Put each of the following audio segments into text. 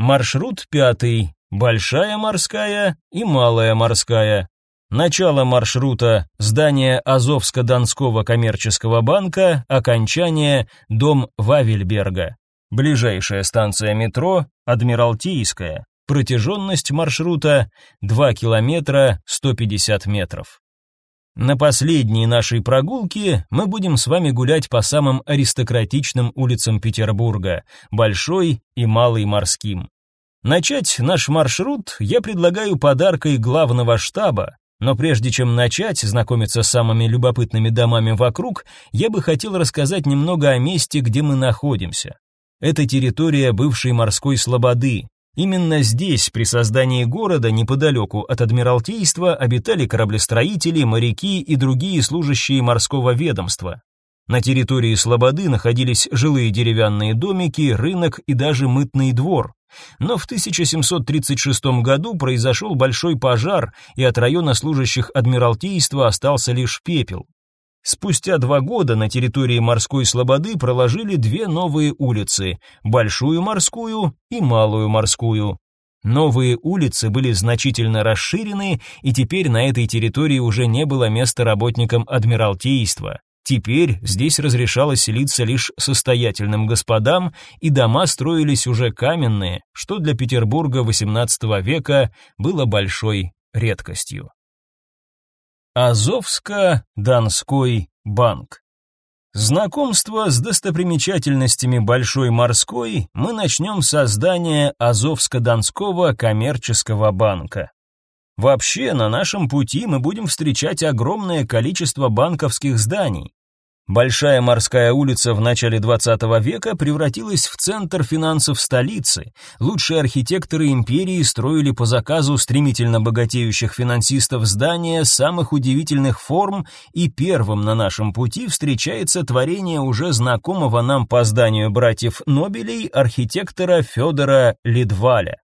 Маршрут пятый. Большая морская и малая морская. Начало маршрута – здание Азовско-Донского коммерческого банка, окончание – дом Вавельберга. Ближайшая станция метро – Адмиралтейская. Протяженность маршрута – 2 километра 150 метров. На последней нашей прогулке мы будем с вами гулять по самым аристократичным улицам Петербурга, Большой и Малый морским. Начать наш маршрут я предлагаю подаркой главного штаба, но прежде чем начать знакомиться с самыми любопытными домами вокруг, я бы хотел рассказать немного о месте, где мы находимся. Это территория бывшей морской слободы, Именно здесь, при создании города неподалеку от Адмиралтейства, обитали кораблестроители, моряки и другие служащие морского ведомства. На территории Слободы находились жилые деревянные домики, рынок и даже мытный двор. Но в 1736 году произошел большой пожар, и от района служащих Адмиралтейства остался лишь пепел. Спустя два года на территории морской слободы проложили две новые улицы – Большую морскую и Малую морскую. Новые улицы были значительно расширены, и теперь на этой территории уже не было места работникам Адмиралтейства. Теперь здесь разрешалось селиться лишь состоятельным господам, и дома строились уже каменные, что для Петербурга XVIII века было большой редкостью. Азовско-Донской банк. Знакомство с достопримечательностями Большой морской мы начнем с создания Азовско-Донского коммерческого банка. Вообще, на нашем пути мы будем встречать огромное количество банковских зданий. Большая морская улица в начале 20 века превратилась в центр финансов столицы. Лучшие архитекторы империи строили по заказу стремительно богатеющих финансистов здания самых удивительных форм, и первым на нашем пути встречается творение уже знакомого нам по зданию братьев Нобелей архитектора Федора Лидваля.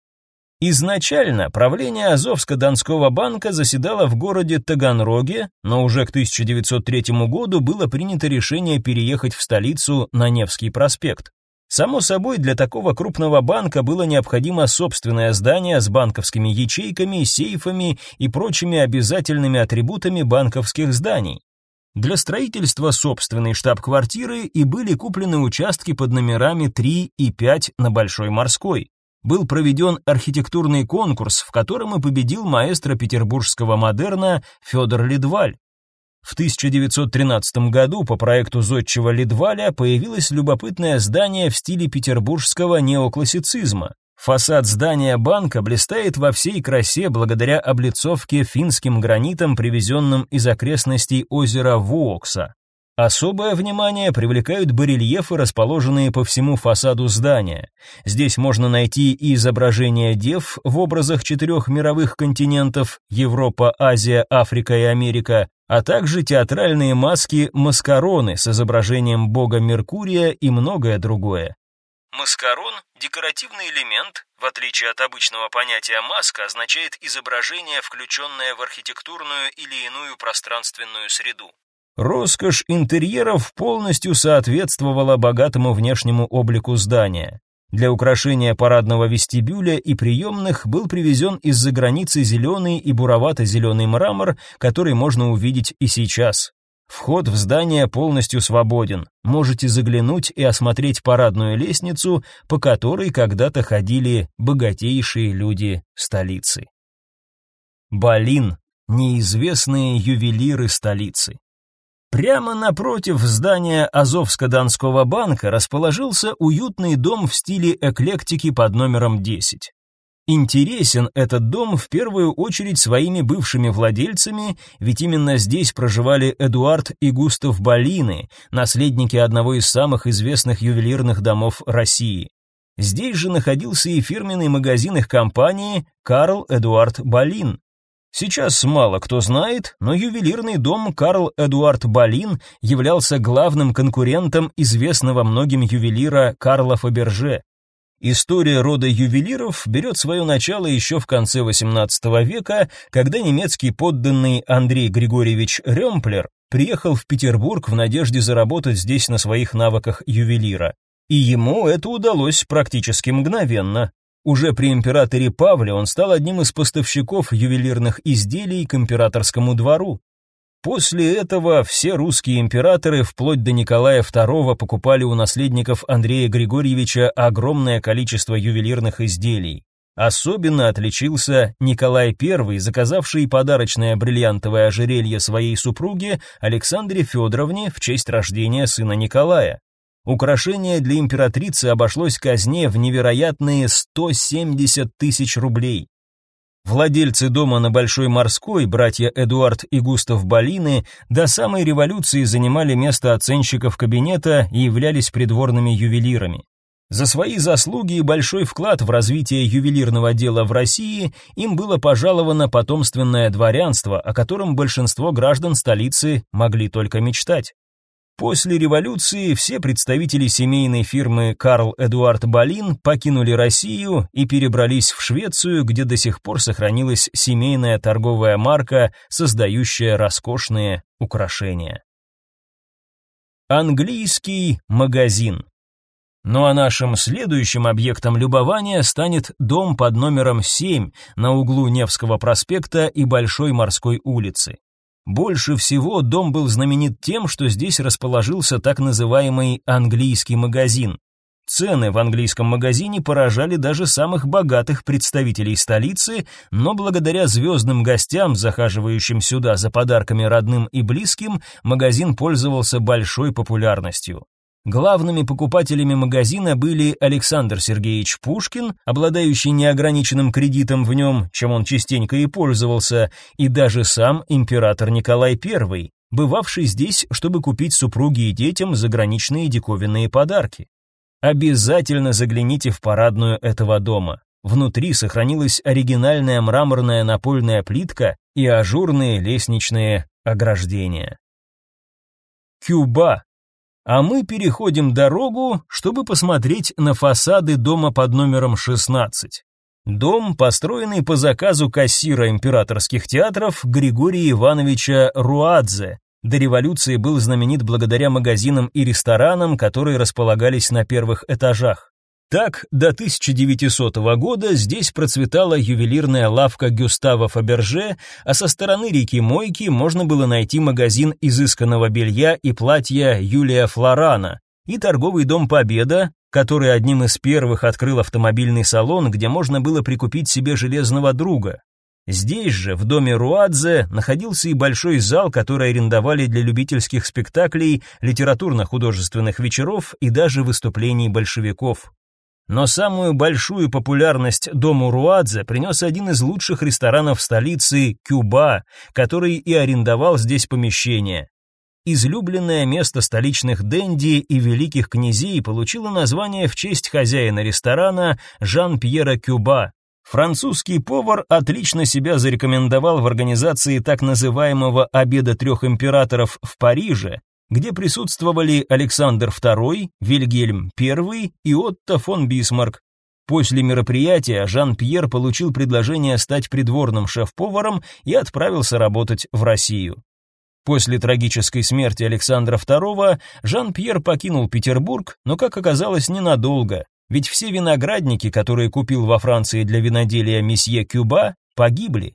Изначально правление Азовско-Донского банка заседало в городе Таганроге, но уже к 1903 году было принято решение переехать в столицу на Невский проспект. Само собой, для такого крупного банка было необходимо собственное здание с банковскими ячейками, сейфами и прочими обязательными атрибутами банковских зданий. Для строительства собственной штаб-квартиры и были куплены участки под номерами 3 и 5 на Большой Морской был проведен архитектурный конкурс, в котором и победил маэстро петербургского модерна Федор Ледваль. В 1913 году по проекту зодчего Ледваля появилось любопытное здание в стиле петербургского неоклассицизма. Фасад здания банка блистает во всей красе благодаря облицовке финским гранитом, привезенным из окрестностей озера Вуокса. Особое внимание привлекают барельефы, расположенные по всему фасаду здания. Здесь можно найти и изображения дев в образах четырех мировых континентов – Европа, Азия, Африка и Америка, а также театральные маски-маскароны с изображением бога Меркурия и многое другое. Маскарон – декоративный элемент, в отличие от обычного понятия маска, означает изображение, включенное в архитектурную или иную пространственную среду. Роскошь интерьеров полностью соответствовала богатому внешнему облику здания. Для украшения парадного вестибюля и приемных был привезен из-за границы зеленый и буровато-зеленый мрамор, который можно увидеть и сейчас. Вход в здание полностью свободен. Можете заглянуть и осмотреть парадную лестницу, по которой когда-то ходили богатейшие люди столицы. Балин неизвестные ювелиры столицы. Прямо напротив здания Азовско-Донского банка расположился уютный дом в стиле эклектики под номером 10. Интересен этот дом в первую очередь своими бывшими владельцами, ведь именно здесь проживали Эдуард и Густав Балины, наследники одного из самых известных ювелирных домов России. Здесь же находился и фирменный магазин их компании «Карл Эдуард Балин», Сейчас мало кто знает, но ювелирный дом Карл Эдуард Балин являлся главным конкурентом известного многим ювелира Карла Фаберже. История рода ювелиров берет свое начало еще в конце XVIII века, когда немецкий подданный Андрей Григорьевич Ремплер приехал в Петербург в надежде заработать здесь на своих навыках ювелира. И ему это удалось практически мгновенно. Уже при императоре Павле он стал одним из поставщиков ювелирных изделий к императорскому двору. После этого все русские императоры вплоть до Николая II покупали у наследников Андрея Григорьевича огромное количество ювелирных изделий. Особенно отличился Николай I, заказавший подарочное бриллиантовое ожерелье своей супруге Александре Федоровне в честь рождения сына Николая. Украшение для императрицы обошлось казне в невероятные 170 тысяч рублей. Владельцы дома на Большой Морской, братья Эдуард и Густав Балины, до самой революции занимали место оценщиков кабинета и являлись придворными ювелирами. За свои заслуги и большой вклад в развитие ювелирного дела в России им было пожаловано потомственное дворянство, о котором большинство граждан столицы могли только мечтать. После революции все представители семейной фирмы Карл Эдуард Балин покинули Россию и перебрались в Швецию, где до сих пор сохранилась семейная торговая марка, создающая роскошные украшения. Английский магазин. Ну а нашим следующим объектом любования станет дом под номером 7 на углу Невского проспекта и Большой морской улицы. Больше всего дом был знаменит тем, что здесь расположился так называемый английский магазин. Цены в английском магазине поражали даже самых богатых представителей столицы, но благодаря звездным гостям, захаживающим сюда за подарками родным и близким, магазин пользовался большой популярностью. Главными покупателями магазина были Александр Сергеевич Пушкин, обладающий неограниченным кредитом в нем, чем он частенько и пользовался, и даже сам император Николай I, бывавший здесь, чтобы купить супруге и детям заграничные диковинные подарки. Обязательно загляните в парадную этого дома. Внутри сохранилась оригинальная мраморная напольная плитка и ажурные лестничные ограждения. Кюба а мы переходим дорогу, чтобы посмотреть на фасады дома под номером 16. Дом, построенный по заказу кассира императорских театров Григория Ивановича Руадзе. До революции был знаменит благодаря магазинам и ресторанам, которые располагались на первых этажах. Так, до 1900 года здесь процветала ювелирная лавка Гюстава Фаберже, а со стороны реки Мойки можно было найти магазин изысканного белья и платья Юлия Флорана и торговый дом Победа, который одним из первых открыл автомобильный салон, где можно было прикупить себе железного друга. Здесь же, в доме Руадзе, находился и большой зал, который арендовали для любительских спектаклей, литературно-художественных вечеров и даже выступлений большевиков. Но самую большую популярность дому Руадзе принес один из лучших ресторанов столицы Кюба, который и арендовал здесь помещение. Излюбленное место столичных денди и великих князей получило название в честь хозяина ресторана Жан-Пьера Кюба. Французский повар отлично себя зарекомендовал в организации так называемого «Обеда трех императоров» в Париже, где присутствовали Александр II, Вильгельм I и Отто фон Бисмарк. После мероприятия Жан-Пьер получил предложение стать придворным шеф-поваром и отправился работать в Россию. После трагической смерти Александра II Жан-Пьер покинул Петербург, но, как оказалось, ненадолго, ведь все виноградники, которые купил во Франции для виноделия месье Кюба, погибли.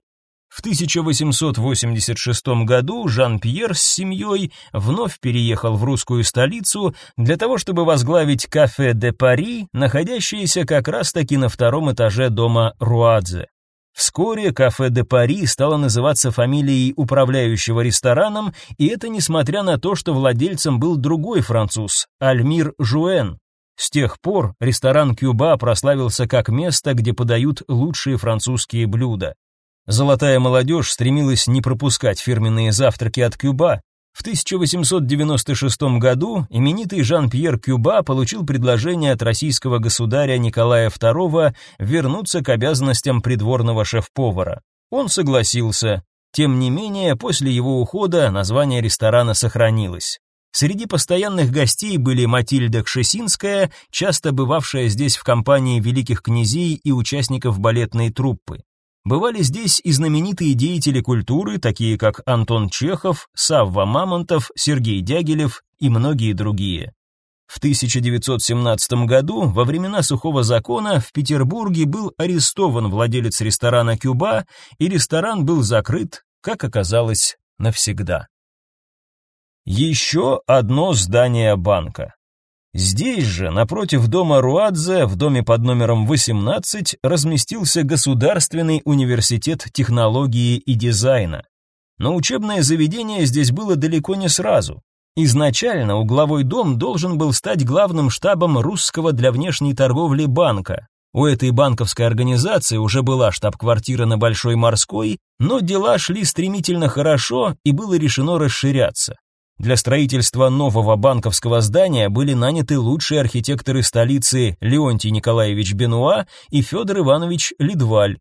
В 1886 году Жан-Пьер с семьей вновь переехал в русскую столицу для того, чтобы возглавить кафе де Пари, находящееся как раз-таки на втором этаже дома Руадзе. Вскоре кафе де Пари стало называться фамилией управляющего рестораном, и это несмотря на то, что владельцем был другой француз, Альмир Жуэн, с тех пор ресторан Кюба прославился как место, где подают лучшие французские блюда. Золотая молодежь стремилась не пропускать фирменные завтраки от Кюба. В 1896 году именитый Жан-Пьер Кюба получил предложение от российского государя Николая II вернуться к обязанностям придворного шеф-повара. Он согласился. Тем не менее, после его ухода название ресторана сохранилось. Среди постоянных гостей были Матильда Кшесинская, часто бывавшая здесь в компании великих князей и участников балетной труппы. Бывали здесь и знаменитые деятели культуры, такие как Антон Чехов, Савва Мамонтов, Сергей Дягилев и многие другие. В 1917 году, во времена сухого закона, в Петербурге был арестован владелец ресторана Кюба, и ресторан был закрыт, как оказалось, навсегда. Еще одно здание банка. Здесь же, напротив дома Руадзе, в доме под номером 18, разместился Государственный университет технологии и дизайна. Но учебное заведение здесь было далеко не сразу. Изначально угловой дом должен был стать главным штабом русского для внешней торговли банка. У этой банковской организации уже была штаб-квартира на Большой Морской, но дела шли стремительно хорошо, и было решено расширяться. Для строительства нового банковского здания были наняты лучшие архитекторы столицы Леонтий Николаевич Бенуа и Федор Иванович Лидваль.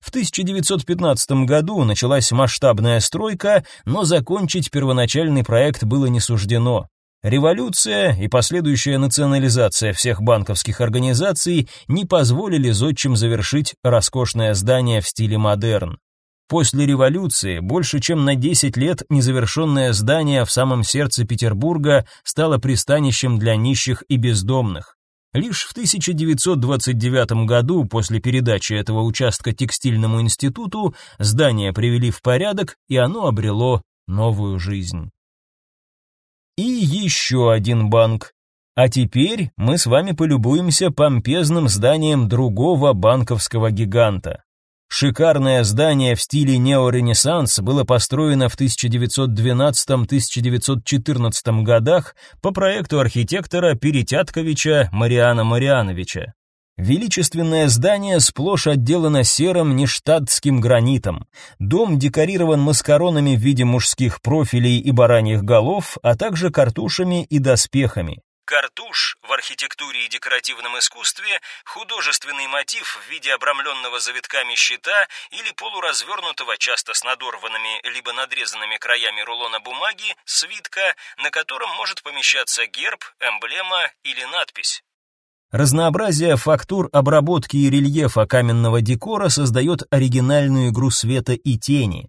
В 1915 году началась масштабная стройка, но закончить первоначальный проект было не суждено. Революция и последующая национализация всех банковских организаций не позволили зодчим завершить роскошное здание в стиле модерн. После революции больше чем на 10 лет незавершенное здание в самом сердце Петербурга стало пристанищем для нищих и бездомных. Лишь в 1929 году, после передачи этого участка текстильному институту, здание привели в порядок, и оно обрело новую жизнь. И еще один банк. А теперь мы с вами полюбуемся помпезным зданием другого банковского гиганта. Шикарное здание в стиле неоренессанс было построено в 1912-1914 годах по проекту архитектора Перетятковича Мариана Мариановича. Величественное здание сплошь отделано серым нештатским гранитом. Дом декорирован маскаронами в виде мужских профилей и бараньих голов, а также картушами и доспехами. Картуш в архитектуре и декоративном искусстве – художественный мотив в виде обрамленного завитками щита или полуразвернутого, часто с надорванными либо надрезанными краями рулона бумаги, свитка, на котором может помещаться герб, эмблема или надпись. Разнообразие фактур обработки и рельефа каменного декора создает оригинальную игру света и тени.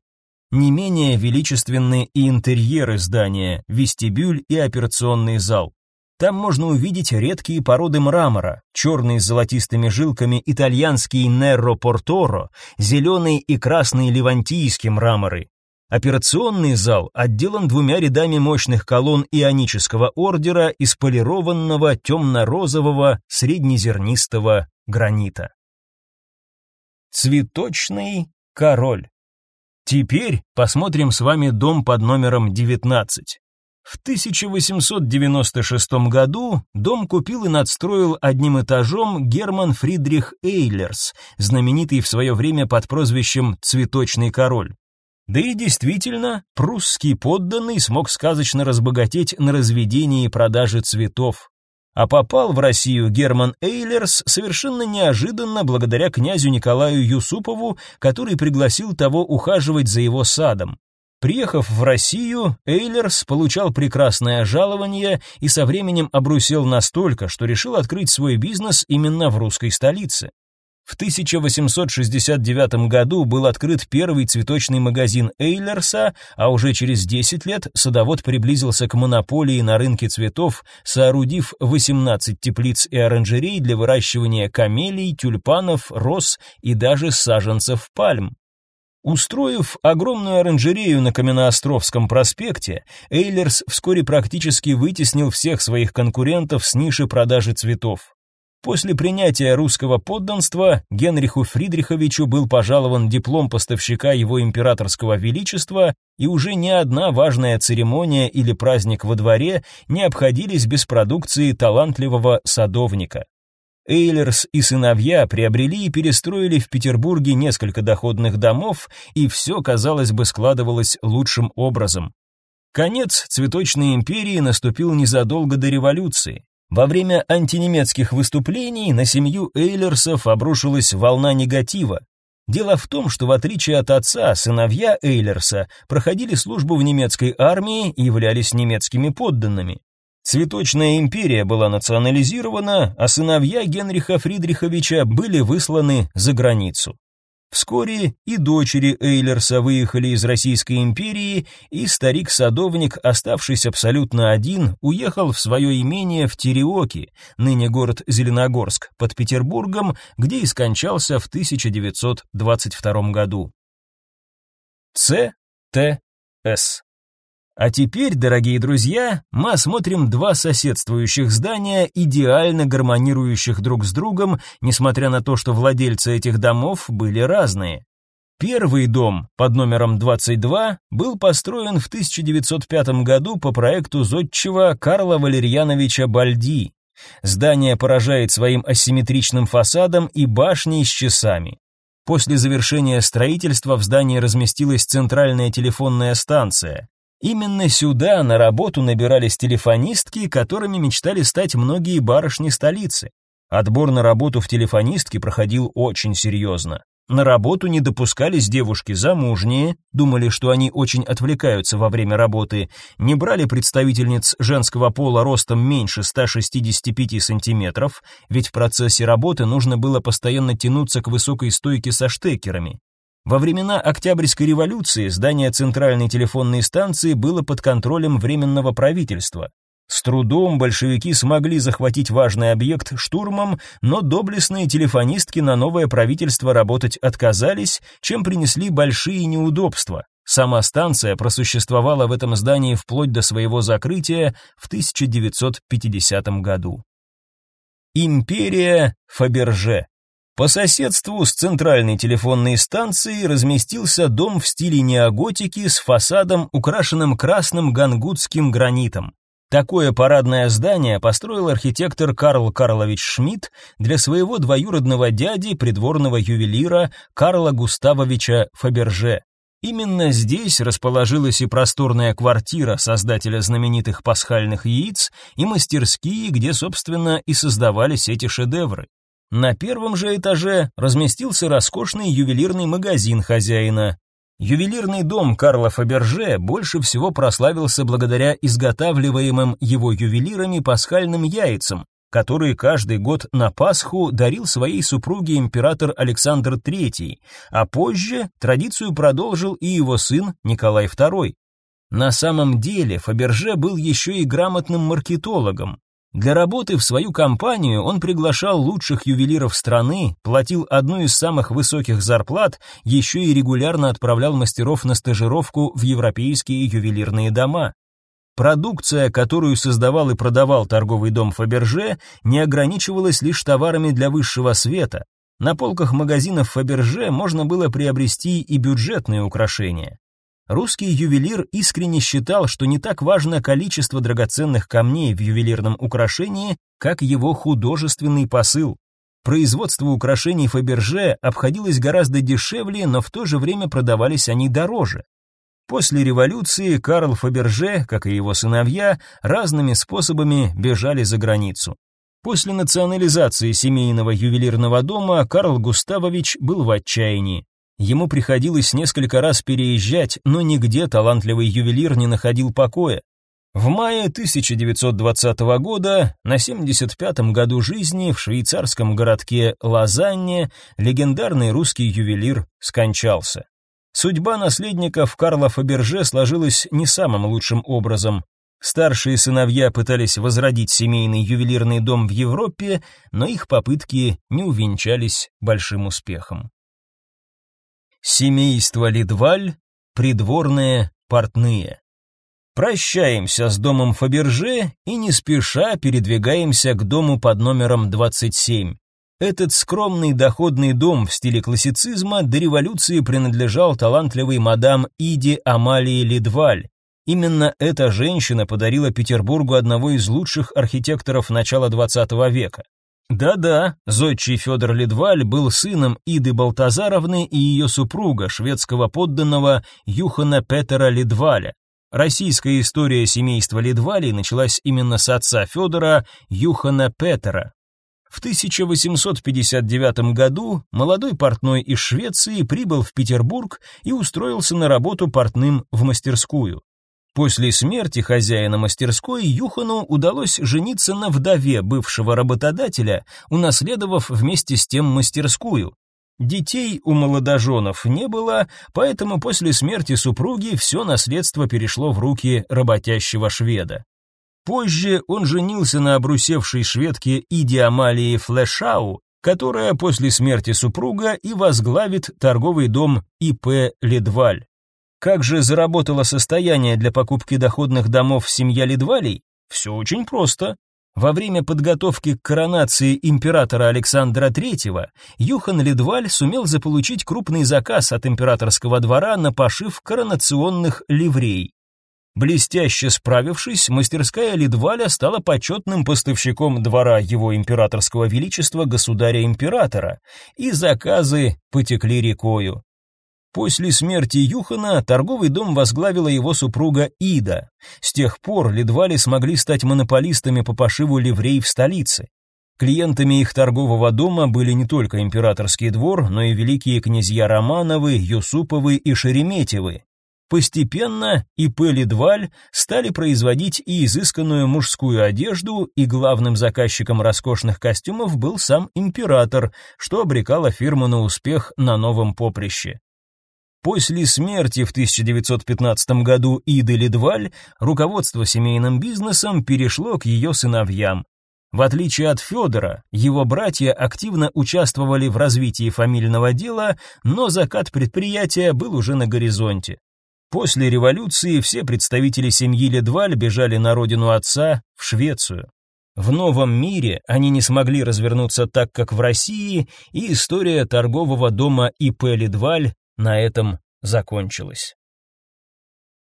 Не менее величественны и интерьеры здания, вестибюль и операционный зал. Там можно увидеть редкие породы мрамора, черный с золотистыми жилками итальянский Нерро Порторо, зеленый и красный левантийский мраморы. Операционный зал отделан двумя рядами мощных колонн ионического ордера из полированного темно-розового среднезернистого гранита. Цветочный король. Теперь посмотрим с вами дом под номером 19. В 1896 году дом купил и надстроил одним этажом Герман Фридрих Эйлерс, знаменитый в свое время под прозвищем «Цветочный король». Да и действительно, прусский подданный смог сказочно разбогатеть на разведении и продаже цветов. А попал в Россию Герман Эйлерс совершенно неожиданно благодаря князю Николаю Юсупову, который пригласил того ухаживать за его садом. Приехав в Россию, Эйлерс получал прекрасное жалование и со временем обрусел настолько, что решил открыть свой бизнес именно в русской столице. В 1869 году был открыт первый цветочный магазин Эйлерса, а уже через 10 лет садовод приблизился к монополии на рынке цветов, соорудив 18 теплиц и оранжерей для выращивания камелий, тюльпанов, роз и даже саженцев пальм. Устроив огромную оранжерею на Каменноостровском проспекте, Эйлерс вскоре практически вытеснил всех своих конкурентов с ниши продажи цветов. После принятия русского подданства Генриху Фридриховичу был пожалован диплом поставщика его императорского величества, и уже ни одна важная церемония или праздник во дворе не обходились без продукции талантливого садовника. Эйлерс и сыновья приобрели и перестроили в Петербурге несколько доходных домов, и все, казалось бы, складывалось лучшим образом. Конец цветочной империи наступил незадолго до революции. Во время антинемецких выступлений на семью Эйлерсов обрушилась волна негатива. Дело в том, что в отличие от отца, сыновья Эйлерса проходили службу в немецкой армии и являлись немецкими подданными. Цветочная империя была национализирована, а сыновья Генриха Фридриховича были высланы за границу. Вскоре и дочери Эйлерса выехали из Российской империи, и старик-садовник, оставшись абсолютно один, уехал в свое имение в Тереоке, ныне город Зеленогорск, под Петербургом, где и скончался в 1922 году. Ц. Т. С. А теперь, дорогие друзья, мы осмотрим два соседствующих здания, идеально гармонирующих друг с другом, несмотря на то, что владельцы этих домов были разные. Первый дом под номером 22 был построен в 1905 году по проекту зодчего Карла Валерьяновича Бальди. Здание поражает своим асимметричным фасадом и башней с часами. После завершения строительства в здании разместилась центральная телефонная станция. Именно сюда на работу набирались телефонистки, которыми мечтали стать многие барышни столицы. Отбор на работу в телефонистки проходил очень серьезно. На работу не допускались девушки замужние, думали, что они очень отвлекаются во время работы, не брали представительниц женского пола ростом меньше 165 сантиметров, ведь в процессе работы нужно было постоянно тянуться к высокой стойке со штекерами. Во времена Октябрьской революции здание центральной телефонной станции было под контролем временного правительства. С трудом большевики смогли захватить важный объект штурмом, но доблестные телефонистки на новое правительство работать отказались, чем принесли большие неудобства. Сама станция просуществовала в этом здании вплоть до своего закрытия в 1950 году. Империя Фаберже по соседству с центральной телефонной станцией разместился дом в стиле неоготики с фасадом, украшенным красным гангутским гранитом. Такое парадное здание построил архитектор Карл Карлович Шмидт для своего двоюродного дяди, придворного ювелира Карла Густавовича Фаберже. Именно здесь расположилась и просторная квартира создателя знаменитых пасхальных яиц и мастерские, где, собственно, и создавались эти шедевры. На первом же этаже разместился роскошный ювелирный магазин хозяина. Ювелирный дом Карла Фаберже больше всего прославился благодаря изготавливаемым его ювелирами пасхальным яйцам, которые каждый год на Пасху дарил своей супруге император Александр III, а позже традицию продолжил и его сын Николай II. На самом деле Фаберже был еще и грамотным маркетологом. Для работы в свою компанию он приглашал лучших ювелиров страны, платил одну из самых высоких зарплат, еще и регулярно отправлял мастеров на стажировку в европейские ювелирные дома. Продукция, которую создавал и продавал торговый дом Фаберже, не ограничивалась лишь товарами для высшего света. На полках магазинов Фаберже можно было приобрести и бюджетные украшения. Русский ювелир искренне считал, что не так важно количество драгоценных камней в ювелирном украшении, как его художественный посыл. Производство украшений Фаберже обходилось гораздо дешевле, но в то же время продавались они дороже. После революции Карл Фаберже, как и его сыновья, разными способами бежали за границу. После национализации семейного ювелирного дома Карл Густавович был в отчаянии. Ему приходилось несколько раз переезжать, но нигде талантливый ювелир не находил покоя. В мае 1920 года, на 75-м году жизни, в швейцарском городке Лозанне легендарный русский ювелир скончался. Судьба наследников Карла Фаберже сложилась не самым лучшим образом. Старшие сыновья пытались возродить семейный ювелирный дом в Европе, но их попытки не увенчались большим успехом. Семейство Лидваль, придворные портные. Прощаемся с домом Фаберже и не спеша передвигаемся к дому под номером 27. Этот скромный доходный дом в стиле классицизма до революции принадлежал талантливой мадам Иди Амалии Лидваль. Именно эта женщина подарила Петербургу одного из лучших архитекторов начала XX века. Да-да, зодчий Федор Ледваль был сыном Иды Балтазаровны и ее супруга, шведского подданного Юхана Петера Ледваля. Российская история семейства Ледвалей началась именно с отца Федора, Юхана Петера. В 1859 году молодой портной из Швеции прибыл в Петербург и устроился на работу портным в мастерскую. После смерти хозяина мастерской Юхану удалось жениться на вдове бывшего работодателя, унаследовав вместе с тем мастерскую. Детей у молодоженов не было, поэтому после смерти супруги все наследство перешло в руки работящего шведа. Позже он женился на обрусевшей шведке Идиамалии Флешау, которая после смерти супруга и возглавит торговый дом ИП Ледваль. Как же заработало состояние для покупки доходных домов семья Ледвалей? Все очень просто. Во время подготовки к коронации императора Александра III Юхан Ледваль сумел заполучить крупный заказ от императорского двора на пошив коронационных ливрей. Блестяще справившись, мастерская Ледваля стала почетным поставщиком двора его императорского величества государя-императора, и заказы потекли рекою. После смерти Юхана торговый дом возглавила его супруга Ида. С тех пор ледва смогли стать монополистами по пошиву ливрей в столице. Клиентами их торгового дома были не только императорский двор, но и великие князья Романовы, Юсуповы и Шереметьевы. Постепенно ИП «Ледваль» стали производить и изысканную мужскую одежду, и главным заказчиком роскошных костюмов был сам император, что обрекало фирму на успех на новом поприще. После смерти в 1915 году Иды Ледваль руководство семейным бизнесом перешло к ее сыновьям. В отличие от Федора, его братья активно участвовали в развитии фамильного дела, но закат предприятия был уже на горизонте. После революции все представители семьи Ледваль бежали на родину отца, в Швецию. В новом мире они не смогли развернуться так, как в России, и история торгового дома ИП Ледваль на этом закончилось.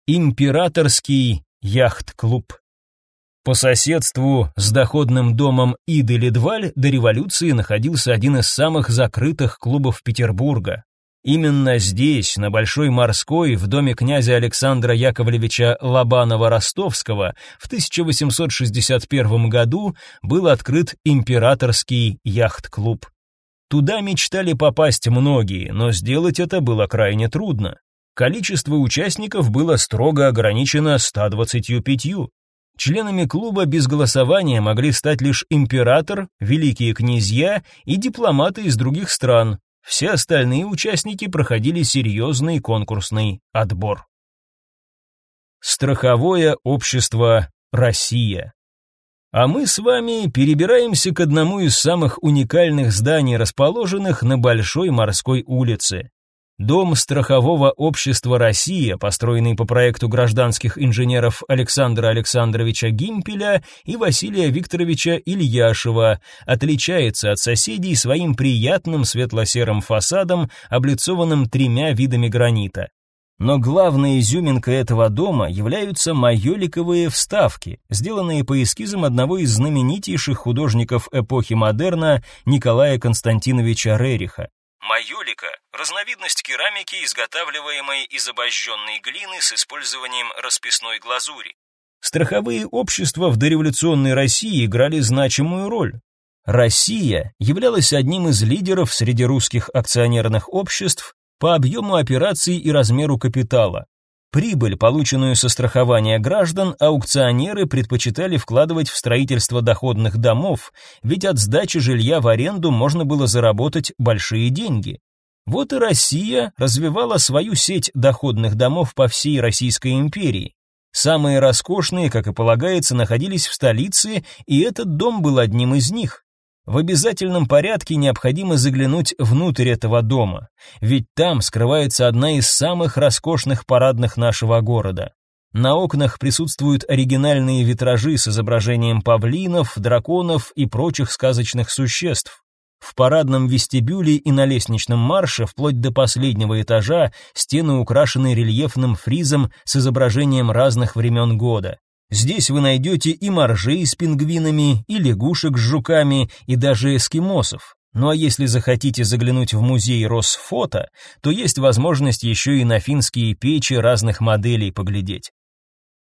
Императорский яхт-клуб. По соседству с доходным домом Иды Ледваль до революции находился один из самых закрытых клубов Петербурга. Именно здесь, на Большой Морской, в доме князя Александра Яковлевича Лобанова-Ростовского, в 1861 году был открыт императорский яхт-клуб. Туда мечтали попасть многие, но сделать это было крайне трудно. Количество участников было строго ограничено 125. Членами клуба без голосования могли стать лишь император, великие князья и дипломаты из других стран. Все остальные участники проходили серьезный конкурсный отбор. Страховое общество «Россия» а мы с вами перебираемся к одному из самых уникальных зданий, расположенных на Большой морской улице. Дом страхового общества «Россия», построенный по проекту гражданских инженеров Александра Александровича Гимпеля и Василия Викторовича Ильяшева, отличается от соседей своим приятным светло-серым фасадом, облицованным тремя видами гранита. Но главная изюминкой этого дома являются майоликовые вставки, сделанные по эскизам одного из знаменитейших художников эпохи модерна Николая Константиновича Рериха. Майолика – разновидность керамики, изготавливаемой из обожженной глины с использованием расписной глазури. Страховые общества в дореволюционной России играли значимую роль. Россия являлась одним из лидеров среди русских акционерных обществ по объему операций и размеру капитала. Прибыль, полученную со страхования граждан, аукционеры предпочитали вкладывать в строительство доходных домов, ведь от сдачи жилья в аренду можно было заработать большие деньги. Вот и Россия развивала свою сеть доходных домов по всей Российской империи. Самые роскошные, как и полагается, находились в столице, и этот дом был одним из них. В обязательном порядке необходимо заглянуть внутрь этого дома, ведь там скрывается одна из самых роскошных парадных нашего города. На окнах присутствуют оригинальные витражи с изображением павлинов, драконов и прочих сказочных существ. В парадном вестибюле и на лестничном марше, вплоть до последнего этажа, стены украшены рельефным фризом с изображением разных времен года. Здесь вы найдете и моржей с пингвинами, и лягушек с жуками, и даже эскимосов. Ну а если захотите заглянуть в музей Росфото, то есть возможность еще и на финские печи разных моделей поглядеть.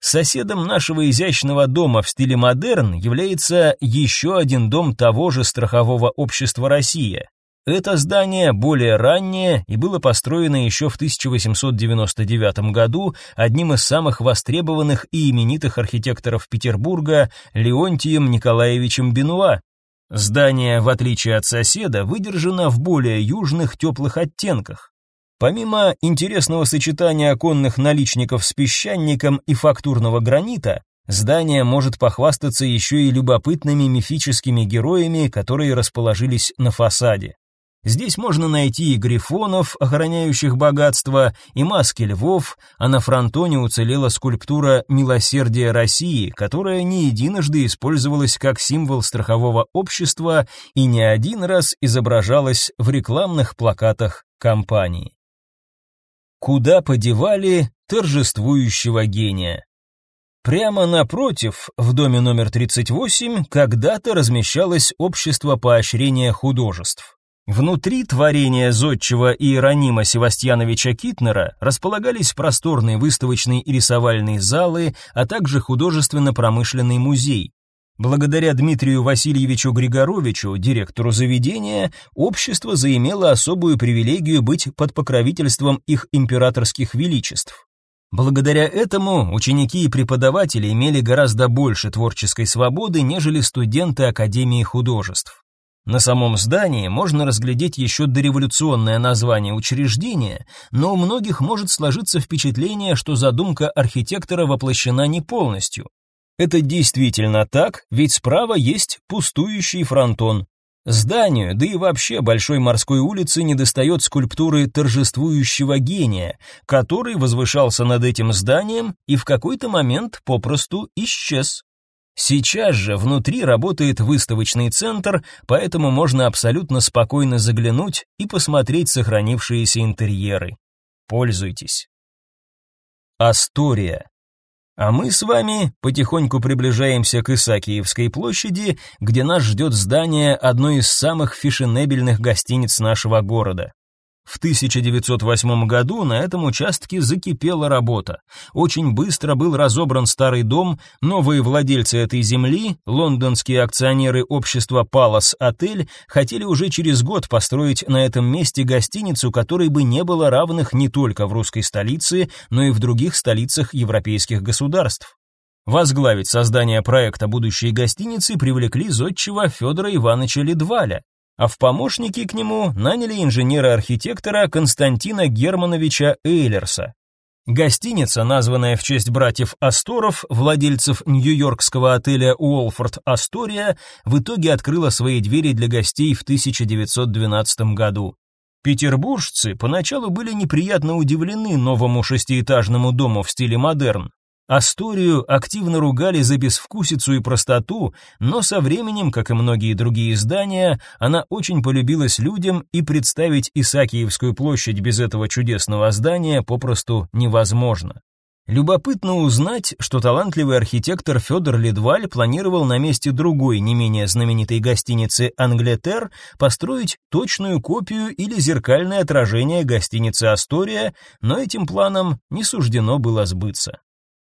Соседом нашего изящного дома в стиле модерн является еще один дом того же страхового общества «Россия», это здание более раннее и было построено еще в 1899 году одним из самых востребованных и именитых архитекторов Петербурга Леонтием Николаевичем Бенуа. Здание, в отличие от соседа, выдержано в более южных теплых оттенках. Помимо интересного сочетания оконных наличников с песчаником и фактурного гранита, Здание может похвастаться еще и любопытными мифическими героями, которые расположились на фасаде. Здесь можно найти и грифонов, охраняющих богатство, и маски львов, а на фронтоне уцелела скульптура «Милосердие России», которая не единожды использовалась как символ страхового общества и не один раз изображалась в рекламных плакатах компании. Куда подевали торжествующего гения? Прямо напротив, в доме номер 38, когда-то размещалось общество поощрения художеств. Внутри творения зодчего Иеронима Севастьяновича Китнера располагались просторные выставочные и рисовальные залы, а также художественно-промышленный музей. Благодаря Дмитрию Васильевичу Григоровичу, директору заведения, общество заимело особую привилегию быть под покровительством их императорских величеств. Благодаря этому ученики и преподаватели имели гораздо больше творческой свободы, нежели студенты Академии художеств. На самом здании можно разглядеть еще дореволюционное название учреждения, но у многих может сложиться впечатление, что задумка архитектора воплощена не полностью. Это действительно так, ведь справа есть пустующий фронтон. Зданию, да и вообще большой морской улице недостает скульптуры торжествующего гения, который возвышался над этим зданием и в какой-то момент попросту исчез. Сейчас же внутри работает выставочный центр, поэтому можно абсолютно спокойно заглянуть и посмотреть сохранившиеся интерьеры. Пользуйтесь. Астория. А мы с вами потихоньку приближаемся к Исаакиевской площади, где нас ждет здание одной из самых фешенебельных гостиниц нашего города. В 1908 году на этом участке закипела работа. Очень быстро был разобран старый дом, новые владельцы этой земли, лондонские акционеры общества Palace Отель, хотели уже через год построить на этом месте гостиницу, которой бы не было равных не только в русской столице, но и в других столицах европейских государств. Возглавить создание проекта будущей гостиницы привлекли зодчего Федора Ивановича Ледваля а в помощники к нему наняли инженера-архитектора Константина Германовича Эйлерса. Гостиница, названная в честь братьев Асторов, владельцев нью-йоркского отеля Уолфорд Астория, в итоге открыла свои двери для гостей в 1912 году. Петербуржцы поначалу были неприятно удивлены новому шестиэтажному дому в стиле модерн. Асторию активно ругали за безвкусицу и простоту, но со временем, как и многие другие здания, она очень полюбилась людям, и представить Исаакиевскую площадь без этого чудесного здания попросту невозможно. Любопытно узнать, что талантливый архитектор Федор Ледваль планировал на месте другой, не менее знаменитой гостиницы «Англетер» построить точную копию или зеркальное отражение гостиницы «Астория», но этим планом не суждено было сбыться.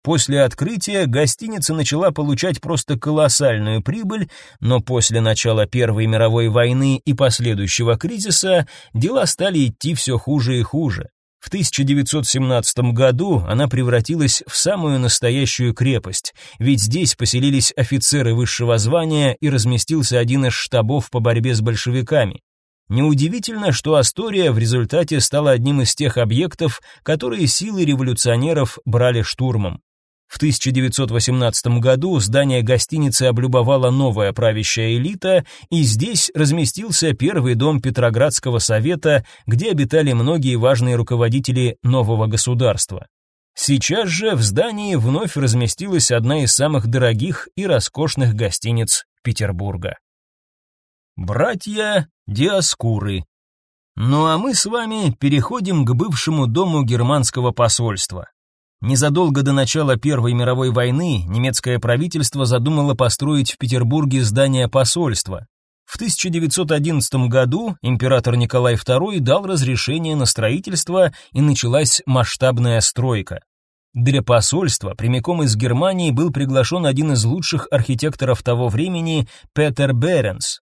После открытия гостиница начала получать просто колоссальную прибыль, но после начала Первой мировой войны и последующего кризиса дела стали идти все хуже и хуже. В 1917 году она превратилась в самую настоящую крепость, ведь здесь поселились офицеры высшего звания и разместился один из штабов по борьбе с большевиками. Неудивительно, что Астория в результате стала одним из тех объектов, которые силы революционеров брали штурмом. В 1918 году здание гостиницы облюбовала новая правящая элита, и здесь разместился первый дом Петроградского совета, где обитали многие важные руководители нового государства. Сейчас же в здании вновь разместилась одна из самых дорогих и роскошных гостиниц Петербурга. Братья Диаскуры. Ну а мы с вами переходим к бывшему дому германского посольства. Незадолго до начала Первой мировой войны немецкое правительство задумало построить в Петербурге здание посольства. В 1911 году император Николай II дал разрешение на строительство и началась масштабная стройка. Для посольства прямиком из Германии был приглашен один из лучших архитекторов того времени Петер Беренс.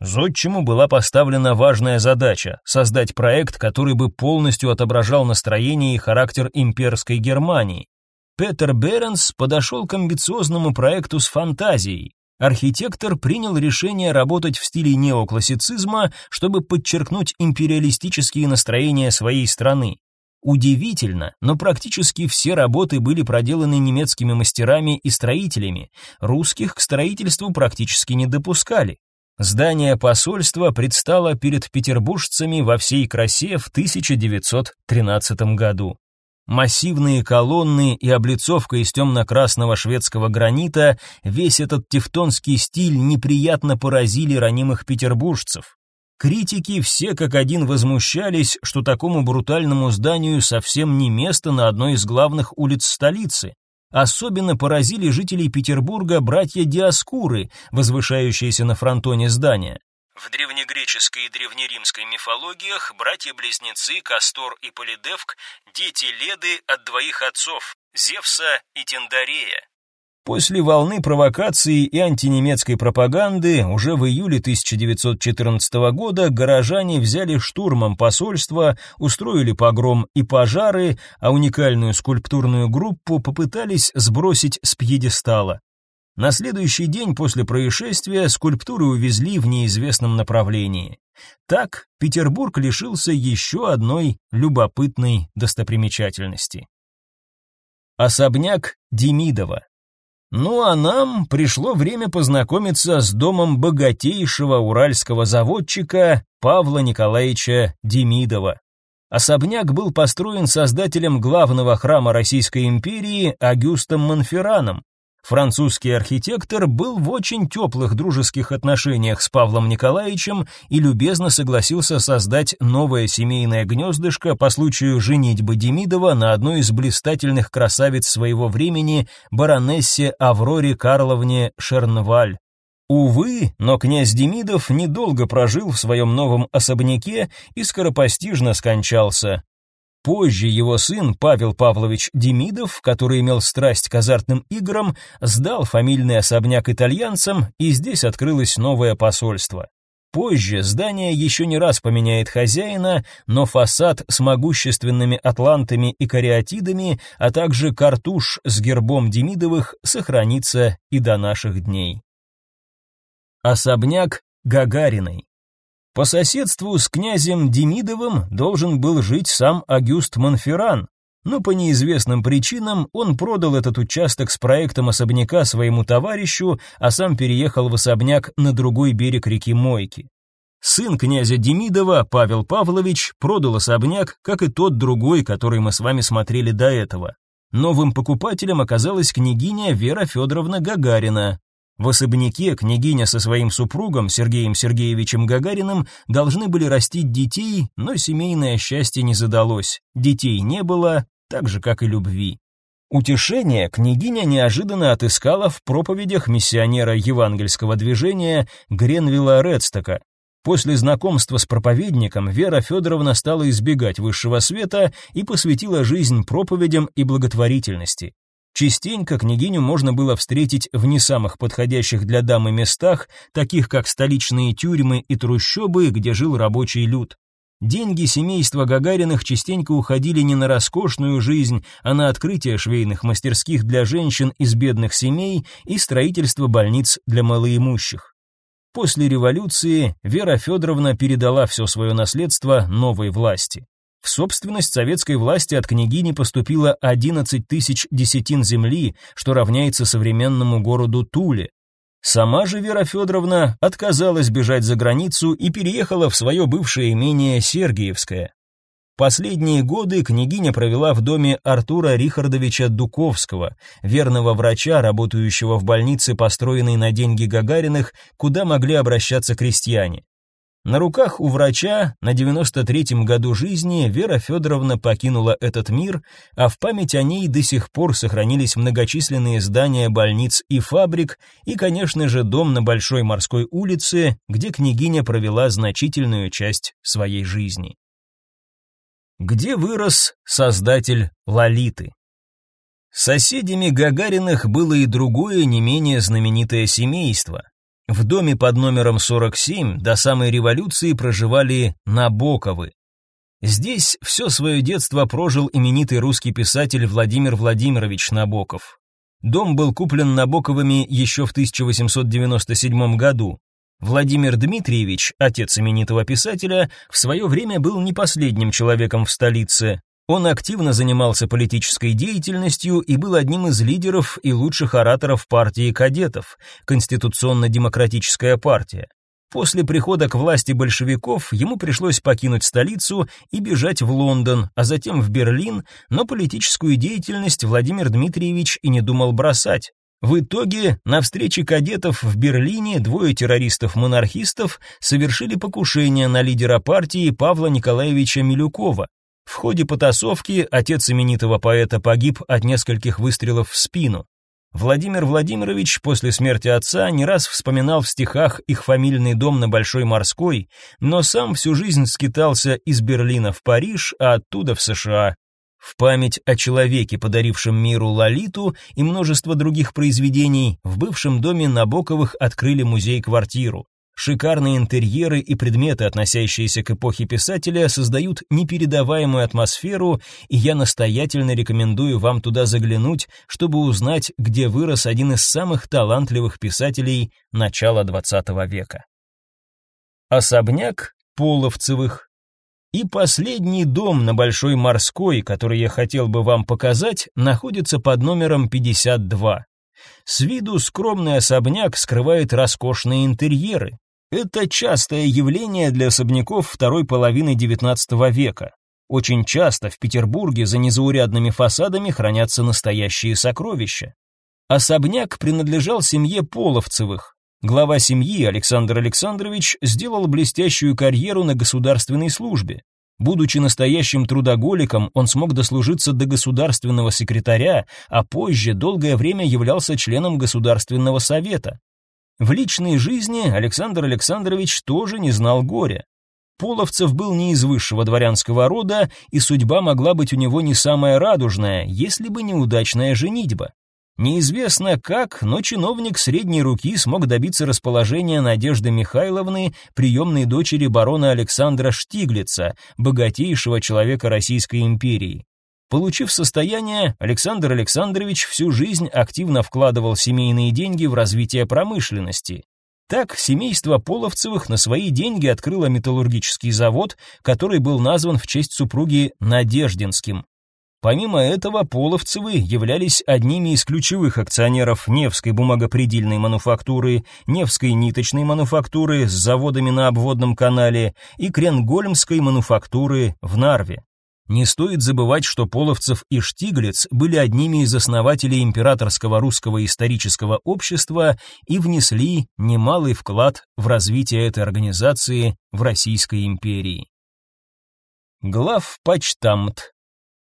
Зодчему была поставлена важная задача – создать проект, который бы полностью отображал настроение и характер имперской Германии. Петер Беренс подошел к амбициозному проекту с фантазией. Архитектор принял решение работать в стиле неоклассицизма, чтобы подчеркнуть империалистические настроения своей страны. Удивительно, но практически все работы были проделаны немецкими мастерами и строителями. Русских к строительству практически не допускали. Здание посольства предстало перед петербуржцами во всей красе в 1913 году. Массивные колонны и облицовка из темно-красного шведского гранита, весь этот тевтонский стиль неприятно поразили ранимых петербуржцев. Критики все как один возмущались, что такому брутальному зданию совсем не место на одной из главных улиц столицы. Особенно поразили жителей Петербурга братья Диаскуры, возвышающиеся на фронтоне здания. В древнегреческой и древнеримской мифологиях братья-близнецы Кастор и Полидевк – дети Леды от двоих отцов – Зевса и Тендарея. После волны провокаций и антинемецкой пропаганды уже в июле 1914 года горожане взяли штурмом посольство, устроили погром и пожары, а уникальную скульптурную группу попытались сбросить с пьедестала. На следующий день после происшествия скульптуры увезли в неизвестном направлении. Так Петербург лишился еще одной любопытной достопримечательности. Особняк Демидова ну а нам пришло время познакомиться с домом богатейшего уральского заводчика Павла Николаевича Демидова. Особняк был построен создателем главного храма Российской империи Агюстом Монфераном, Французский архитектор был в очень теплых дружеских отношениях с Павлом Николаевичем и любезно согласился создать новое семейное гнездышко по случаю женитьбы Демидова на одной из блистательных красавиц своего времени, баронессе Авроре Карловне Шернваль. Увы, но князь Демидов недолго прожил в своем новом особняке и скоропостижно скончался. Позже его сын Павел Павлович Демидов, который имел страсть к азартным играм, сдал фамильный особняк итальянцам, и здесь открылось новое посольство. Позже здание еще не раз поменяет хозяина, но фасад с могущественными атлантами и кариатидами, а также картуш с гербом Демидовых сохранится и до наших дней. Особняк Гагариной по соседству с князем Демидовым должен был жить сам Агюст Монферран, но по неизвестным причинам он продал этот участок с проектом особняка своему товарищу, а сам переехал в особняк на другой берег реки Мойки. Сын князя Демидова, Павел Павлович, продал особняк, как и тот другой, который мы с вами смотрели до этого. Новым покупателем оказалась княгиня Вера Федоровна Гагарина, в особняке княгиня со своим супругом Сергеем Сергеевичем Гагариным должны были растить детей, но семейное счастье не задалось. Детей не было, так же как и любви. Утешение княгиня неожиданно отыскала в проповедях миссионера евангельского движения Гренвилла Редстока. После знакомства с проповедником Вера Федоровна стала избегать высшего света и посвятила жизнь проповедям и благотворительности. Частенько княгиню можно было встретить в не самых подходящих для дамы местах, таких как столичные тюрьмы и трущобы, где жил рабочий люд. Деньги семейства Гагариных частенько уходили не на роскошную жизнь, а на открытие швейных мастерских для женщин из бедных семей и строительство больниц для малоимущих. После революции Вера Федоровна передала все свое наследство новой власти. В собственность советской власти от княгини поступило 11 тысяч десятин земли, что равняется современному городу Туле. Сама же Вера Федоровна отказалась бежать за границу и переехала в свое бывшее имение Сергиевское. Последние годы княгиня провела в доме Артура Рихардовича Дуковского, верного врача, работающего в больнице, построенной на деньги Гагариных, куда могли обращаться крестьяне. На руках у врача на 93-м году жизни Вера Федоровна покинула этот мир, а в память о ней до сих пор сохранились многочисленные здания больниц и фабрик и, конечно же, дом на Большой морской улице, где княгиня провела значительную часть своей жизни. Где вырос создатель Лолиты? Соседями Гагариных было и другое не менее знаменитое семейство в доме под номером 47 до самой революции проживали Набоковы. Здесь все свое детство прожил именитый русский писатель Владимир Владимирович Набоков. Дом был куплен Набоковыми еще в 1897 году. Владимир Дмитриевич, отец именитого писателя, в свое время был не последним человеком в столице. Он активно занимался политической деятельностью и был одним из лидеров и лучших ораторов партии кадетов, Конституционно-демократическая партия. После прихода к власти большевиков ему пришлось покинуть столицу и бежать в Лондон, а затем в Берлин, но политическую деятельность Владимир Дмитриевич и не думал бросать. В итоге на встрече кадетов в Берлине двое террористов-монархистов совершили покушение на лидера партии Павла Николаевича Милюкова. В ходе потасовки отец именитого поэта погиб от нескольких выстрелов в спину. Владимир Владимирович после смерти отца не раз вспоминал в стихах их фамильный дом на Большой Морской, но сам всю жизнь скитался из Берлина в Париж, а оттуда в США. В память о человеке, подарившем миру Лолиту и множество других произведений, в бывшем доме Набоковых открыли музей-квартиру. Шикарные интерьеры и предметы, относящиеся к эпохе писателя, создают непередаваемую атмосферу, и я настоятельно рекомендую вам туда заглянуть, чтобы узнать, где вырос один из самых талантливых писателей начала XX века. Особняк Половцевых и последний дом на Большой Морской, который я хотел бы вам показать, находится под номером 52. С виду скромный особняк скрывает роскошные интерьеры. Это частое явление для особняков второй половины XIX века. Очень часто в Петербурге за незаурядными фасадами хранятся настоящие сокровища. Особняк принадлежал семье Половцевых. Глава семьи Александр Александрович сделал блестящую карьеру на государственной службе. Будучи настоящим трудоголиком, он смог дослужиться до государственного секретаря, а позже долгое время являлся членом Государственного совета. В личной жизни Александр Александрович тоже не знал горя. Половцев был не из высшего дворянского рода, и судьба могла быть у него не самая радужная, если бы неудачная женитьба. Неизвестно как, но чиновник средней руки смог добиться расположения Надежды Михайловны, приемной дочери барона Александра Штиглица, богатейшего человека Российской империи. Получив состояние, Александр Александрович всю жизнь активно вкладывал семейные деньги в развитие промышленности. Так семейство Половцевых на свои деньги открыло металлургический завод, который был назван в честь супруги Надеждинским. Помимо этого, Половцевы являлись одними из ключевых акционеров Невской бумагопредельной мануфактуры, Невской ниточной мануфактуры с заводами на обводном канале и Кренгольмской мануфактуры в Нарве. Не стоит забывать, что Половцев и Штиглиц были одними из основателей императорского русского исторического общества и внесли немалый вклад в развитие этой организации в Российской империи. Главпочтамт.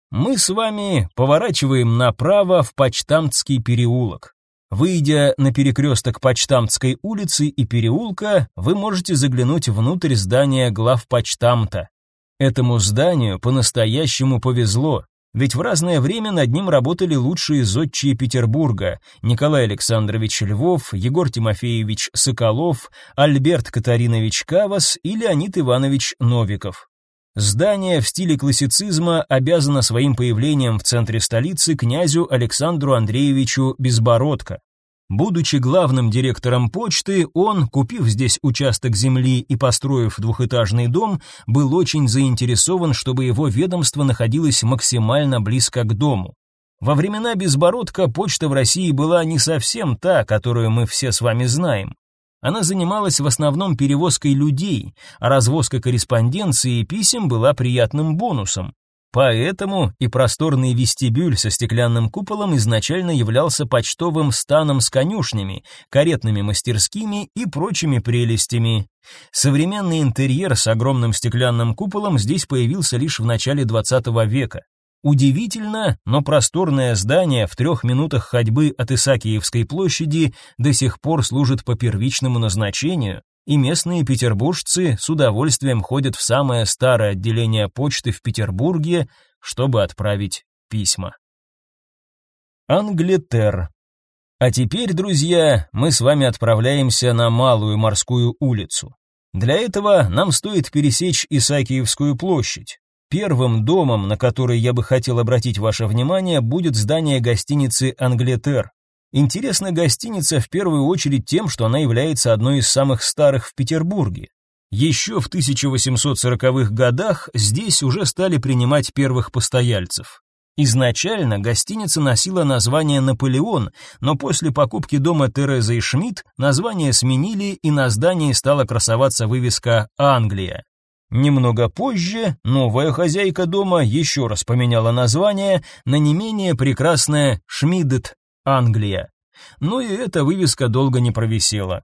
Мы с вами поворачиваем направо в Почтамтский переулок. Выйдя на перекресток Почтамтской улицы и переулка, вы можете заглянуть внутрь здания главпочтамта. Этому зданию по-настоящему повезло, ведь в разное время над ним работали лучшие зодчие Петербурга: Николай Александрович Львов, Егор Тимофеевич Соколов, Альберт Катаринович Кавас и Леонид Иванович Новиков. Здание в стиле классицизма обязано своим появлением в центре столицы князю Александру Андреевичу Безбородко. Будучи главным директором почты, он, купив здесь участок земли и построив двухэтажный дом, был очень заинтересован, чтобы его ведомство находилось максимально близко к дому. Во времена Безбородка почта в России была не совсем та, которую мы все с вами знаем. Она занималась в основном перевозкой людей, а развозка корреспонденции и писем была приятным бонусом. Поэтому и просторный вестибюль со стеклянным куполом изначально являлся почтовым станом с конюшнями, каретными мастерскими и прочими прелестями. Современный интерьер с огромным стеклянным куполом здесь появился лишь в начале XX века. Удивительно, но просторное здание в трех минутах ходьбы от Исаакиевской площади до сих пор служит по первичному назначению и местные петербуржцы с удовольствием ходят в самое старое отделение почты в Петербурге, чтобы отправить письма. Англетер. А теперь, друзья, мы с вами отправляемся на Малую морскую улицу. Для этого нам стоит пересечь Исаакиевскую площадь. Первым домом, на который я бы хотел обратить ваше внимание, будет здание гостиницы Англетер. Интересна гостиница в первую очередь тем, что она является одной из самых старых в Петербурге. Еще в 1840-х годах здесь уже стали принимать первых постояльцев. Изначально гостиница носила название «Наполеон», но после покупки дома Терезы и Шмидт название сменили и на здании стала красоваться вывеска «Англия». Немного позже новая хозяйка дома еще раз поменяла название на не менее прекрасное Шмидт. Англия. Но и эта вывеска долго не провисела.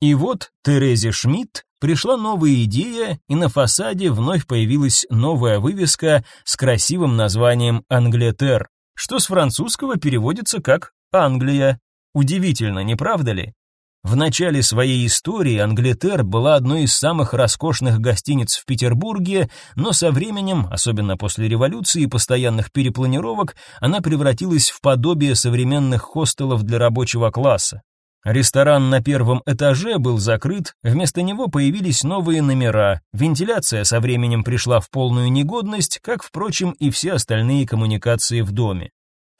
И вот Терезе Шмидт пришла новая идея, и на фасаде вновь появилась новая вывеска с красивым названием «Англетер», что с французского переводится как «Англия». Удивительно, не правда ли? В начале своей истории Англетер была одной из самых роскошных гостиниц в Петербурге, но со временем, особенно после революции и постоянных перепланировок, она превратилась в подобие современных хостелов для рабочего класса. Ресторан на первом этаже был закрыт, вместо него появились новые номера. Вентиляция со временем пришла в полную негодность, как впрочем и все остальные коммуникации в доме.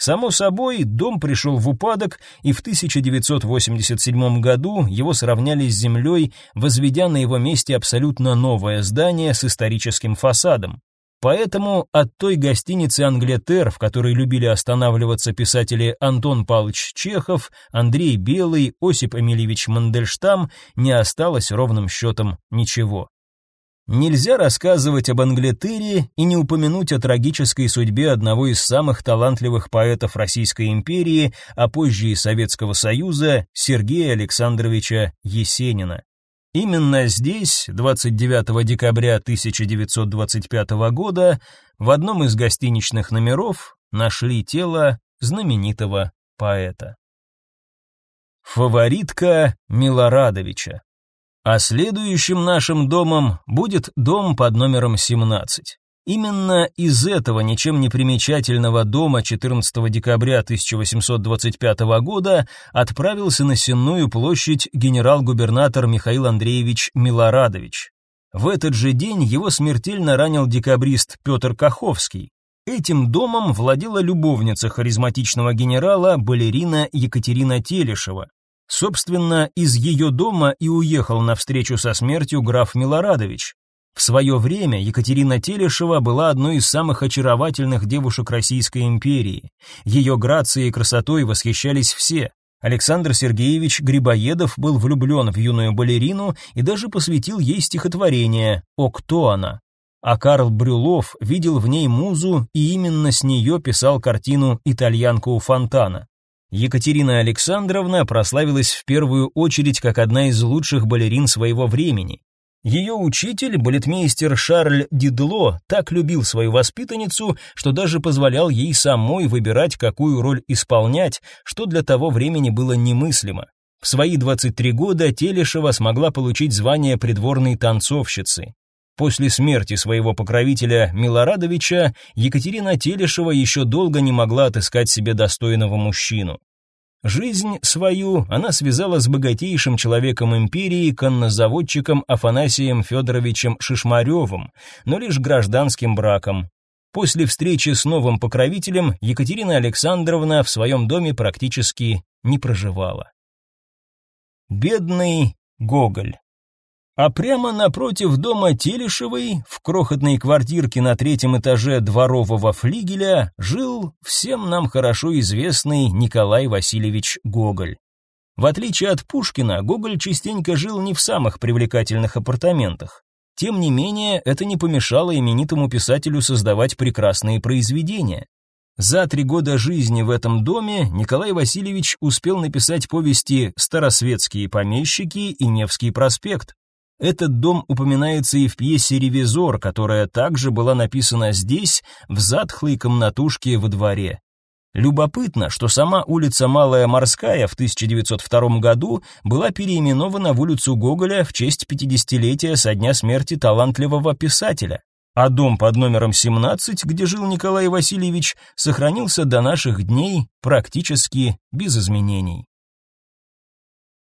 Само собой, дом пришел в упадок, и в 1987 году его сравняли с землей, возведя на его месте абсолютно новое здание с историческим фасадом. Поэтому от той гостиницы Англетер, в которой любили останавливаться писатели Антон Павлович Чехов, Андрей Белый, Осип Эмильевич Мандельштам, не осталось ровным счетом ничего. Нельзя рассказывать об Англитере и не упомянуть о трагической судьбе одного из самых талантливых поэтов Российской империи, а позже и Советского Союза, Сергея Александровича Есенина. Именно здесь, 29 декабря 1925 года, в одном из гостиничных номеров нашли тело знаменитого поэта. Фаворитка Милорадовича а следующим нашим домом будет дом под номером 17. Именно из этого ничем не примечательного дома 14 декабря 1825 года отправился на Сенную площадь генерал-губернатор Михаил Андреевич Милорадович. В этот же день его смертельно ранил декабрист Петр Каховский. Этим домом владела любовница харизматичного генерала, балерина Екатерина Телешева. Собственно, из ее дома и уехал на встречу со смертью граф Милорадович. В свое время Екатерина Телешева была одной из самых очаровательных девушек Российской империи. Ее грацией и красотой восхищались все. Александр Сергеевич Грибоедов был влюблен в юную балерину и даже посвятил ей стихотворение «О, кто она?». А Карл Брюлов видел в ней музу и именно с нее писал картину «Итальянка у фонтана». Екатерина Александровна прославилась в первую очередь как одна из лучших балерин своего времени. Ее учитель, балетмейстер Шарль Дидло, так любил свою воспитанницу, что даже позволял ей самой выбирать, какую роль исполнять, что для того времени было немыслимо. В свои 23 года Телешева смогла получить звание придворной танцовщицы. После смерти своего покровителя Милорадовича Екатерина Телешева еще долго не могла отыскать себе достойного мужчину. Жизнь свою она связала с богатейшим человеком империи, коннозаводчиком Афанасием Федоровичем Шишмаревым, но лишь гражданским браком. После встречи с новым покровителем Екатерина Александровна в своем доме практически не проживала. Бедный Гоголь а прямо напротив дома Телишевой в крохотной квартирке на третьем этаже дворового флигеля, жил всем нам хорошо известный Николай Васильевич Гоголь. В отличие от Пушкина, Гоголь частенько жил не в самых привлекательных апартаментах. Тем не менее, это не помешало именитому писателю создавать прекрасные произведения. За три года жизни в этом доме Николай Васильевич успел написать повести «Старосветские помещики» и «Невский проспект», этот дом упоминается и в пьесе «Ревизор», которая также была написана здесь, в затхлой комнатушке во дворе. Любопытно, что сама улица Малая Морская в 1902 году была переименована в улицу Гоголя в честь 50-летия со дня смерти талантливого писателя. А дом под номером 17, где жил Николай Васильевич, сохранился до наших дней практически без изменений.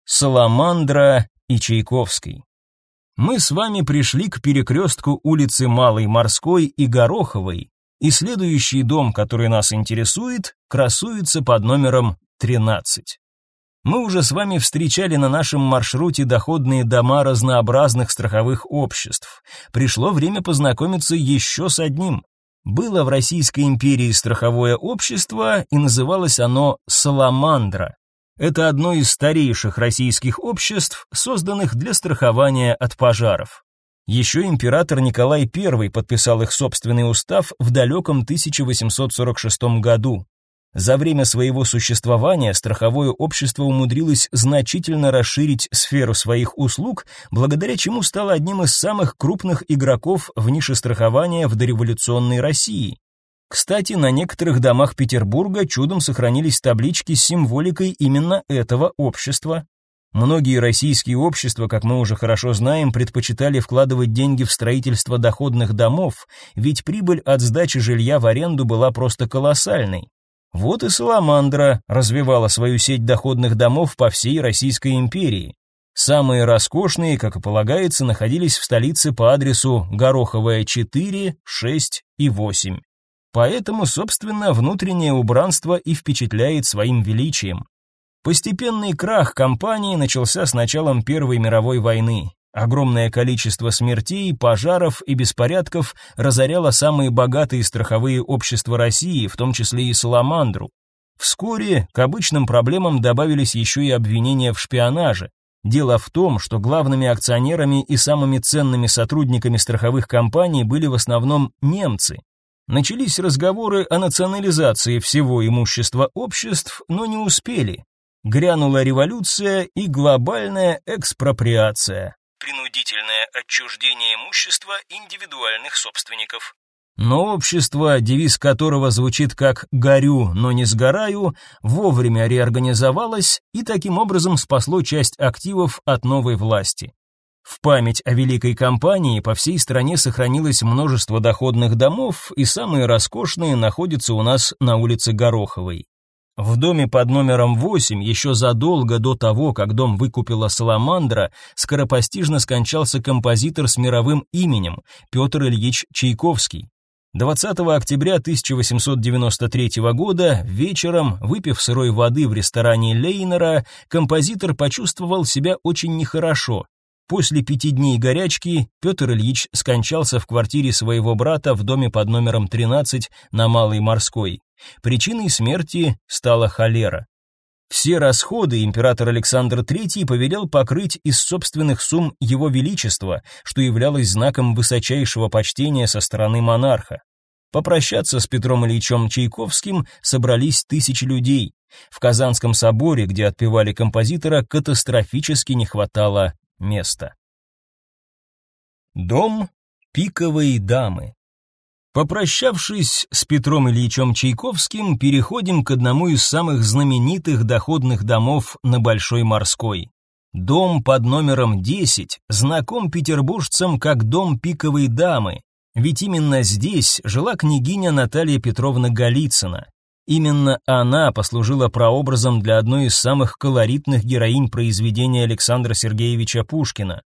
Саламандра и Чайковский мы с вами пришли к перекрестку улицы Малой Морской и Гороховой, и следующий дом, который нас интересует, красуется под номером 13. Мы уже с вами встречали на нашем маршруте доходные дома разнообразных страховых обществ. Пришло время познакомиться еще с одним. Было в Российской империи страховое общество, и называлось оно «Саламандра». Это одно из старейших российских обществ, созданных для страхования от пожаров. Еще император Николай I подписал их собственный устав в далеком 1846 году. За время своего существования страховое общество умудрилось значительно расширить сферу своих услуг, благодаря чему стало одним из самых крупных игроков в нише страхования в дореволюционной России. Кстати, на некоторых домах Петербурга чудом сохранились таблички с символикой именно этого общества. Многие российские общества, как мы уже хорошо знаем, предпочитали вкладывать деньги в строительство доходных домов, ведь прибыль от сдачи жилья в аренду была просто колоссальной. Вот и Саламандра развивала свою сеть доходных домов по всей Российской империи. Самые роскошные, как и полагается, находились в столице по адресу Гороховая 4, 6 и 8. Поэтому, собственно, внутреннее убранство и впечатляет своим величием. Постепенный крах компании начался с началом Первой мировой войны. Огромное количество смертей, пожаров и беспорядков разоряло самые богатые страховые общества России, в том числе и Саламандру. Вскоре к обычным проблемам добавились еще и обвинения в шпионаже. Дело в том, что главными акционерами и самыми ценными сотрудниками страховых компаний были в основном немцы, Начались разговоры о национализации всего имущества обществ, но не успели. Грянула революция и глобальная экспроприация. Принудительное отчуждение имущества индивидуальных собственников. Но общество, девиз которого звучит как «горю, но не сгораю», вовремя реорганизовалось и таким образом спасло часть активов от новой власти. В память о великой компании по всей стране сохранилось множество доходных домов, и самые роскошные находятся у нас на улице Гороховой. В доме под номером 8 еще задолго до того, как дом выкупила Саламандра, скоропостижно скончался композитор с мировым именем Петр Ильич Чайковский. 20 октября 1893 года вечером, выпив сырой воды в ресторане Лейнера, композитор почувствовал себя очень нехорошо После пяти дней горячки Петр Ильич скончался в квартире своего брата в доме под номером 13 на Малой Морской. Причиной смерти стала холера. Все расходы император Александр III повелел покрыть из собственных сумм его величества, что являлось знаком высочайшего почтения со стороны монарха. Попрощаться с Петром Ильичем Чайковским собрались тысячи людей. В Казанском соборе, где отпевали композитора, катастрофически не хватало место. Дом пиковой дамы. Попрощавшись с Петром Ильичем Чайковским, переходим к одному из самых знаменитых доходных домов на Большой Морской. Дом под номером 10 знаком петербуржцам как дом пиковой дамы, ведь именно здесь жила княгиня Наталья Петровна Голицына. Именно она послужила прообразом для одной из самых колоритных героинь произведения Александра Сергеевича Пушкина.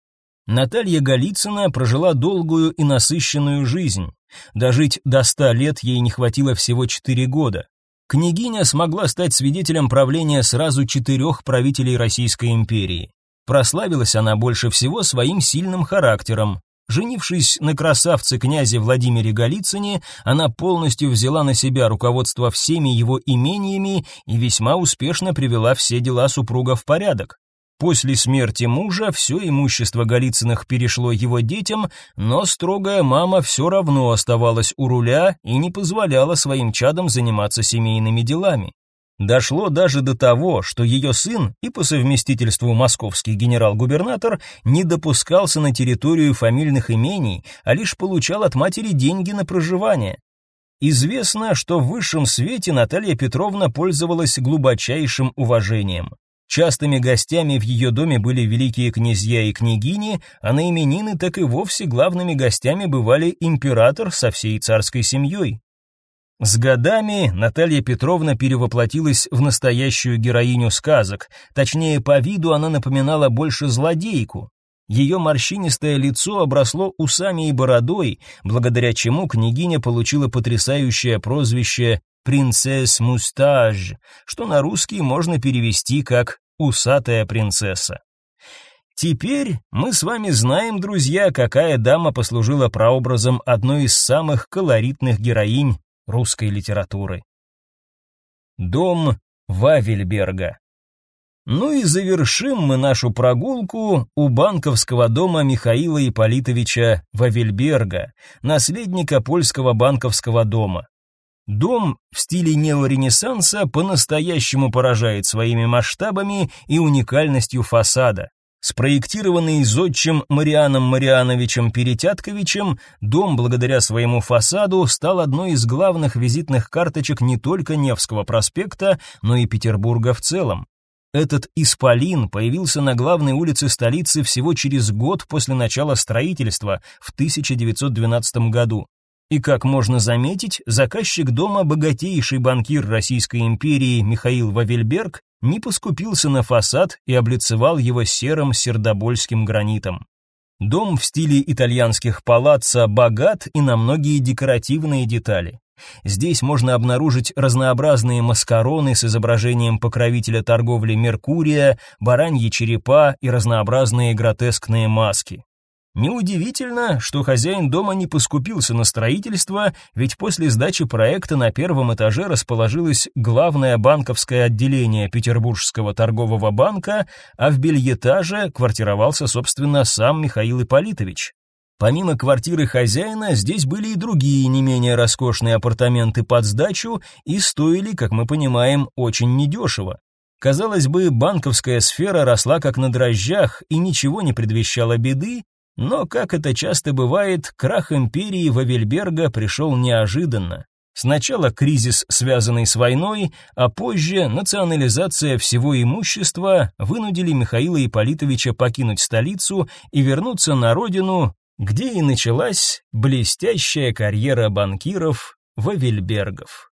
Наталья Голицына прожила долгую и насыщенную жизнь. Дожить до ста лет ей не хватило всего четыре года. Княгиня смогла стать свидетелем правления сразу четырех правителей Российской империи. Прославилась она больше всего своим сильным характером. Женившись на красавце князе Владимире Голицыне, она полностью взяла на себя руководство всеми его имениями и весьма успешно привела все дела супруга в порядок. После смерти мужа все имущество Голицыных перешло его детям, но строгая мама все равно оставалась у руля и не позволяла своим чадам заниматься семейными делами. Дошло даже до того, что ее сын и по совместительству московский генерал-губернатор не допускался на территорию фамильных имений, а лишь получал от матери деньги на проживание. Известно, что в высшем свете Наталья Петровна пользовалась глубочайшим уважением. Частыми гостями в ее доме были великие князья и княгини, а на именины так и вовсе главными гостями бывали император со всей царской семьей. С годами Наталья Петровна перевоплотилась в настоящую героиню сказок, точнее по виду она напоминала больше злодейку. Ее морщинистое лицо обросло усами и бородой, благодаря чему княгиня получила потрясающее прозвище «принцесс Мустаж», что на русский можно перевести как «усатая принцесса». Теперь мы с вами знаем, друзья, какая дама послужила прообразом одной из самых колоритных героинь русской литературы. Дом Вавельберга. Ну и завершим мы нашу прогулку у банковского дома Михаила Ипполитовича Вавельберга, наследника польского банковского дома. Дом в стиле неоренессанса по-настоящему поражает своими масштабами и уникальностью фасада. Спроектированный зодчим Марианом Мариановичем Перетятковичем, дом, благодаря своему фасаду, стал одной из главных визитных карточек не только Невского проспекта, но и Петербурга в целом. Этот исполин появился на главной улице столицы всего через год после начала строительства в 1912 году. И как можно заметить, заказчик дома богатейший банкир Российской империи Михаил Вавельберг не поскупился на фасад и облицевал его серым сердобольским гранитом. Дом в стиле итальянских палаццо богат и на многие декоративные детали. Здесь можно обнаружить разнообразные маскароны с изображением покровителя торговли Меркурия, бараньи черепа и разнообразные гротескные маски. Неудивительно, что хозяин дома не поскупился на строительство, ведь после сдачи проекта на первом этаже расположилось главное банковское отделение Петербургского торгового банка, а в бельетаже квартировался, собственно, сам Михаил Ипполитович. Помимо квартиры хозяина, здесь были и другие не менее роскошные апартаменты под сдачу и стоили, как мы понимаем, очень недешево. Казалось бы, банковская сфера росла как на дрожжах и ничего не предвещало беды, но, как это часто бывает, крах империи Вавельберга пришел неожиданно. Сначала кризис, связанный с войной, а позже национализация всего имущества вынудили Михаила Ипполитовича покинуть столицу и вернуться на родину, где и началась блестящая карьера банкиров Вавельбергов.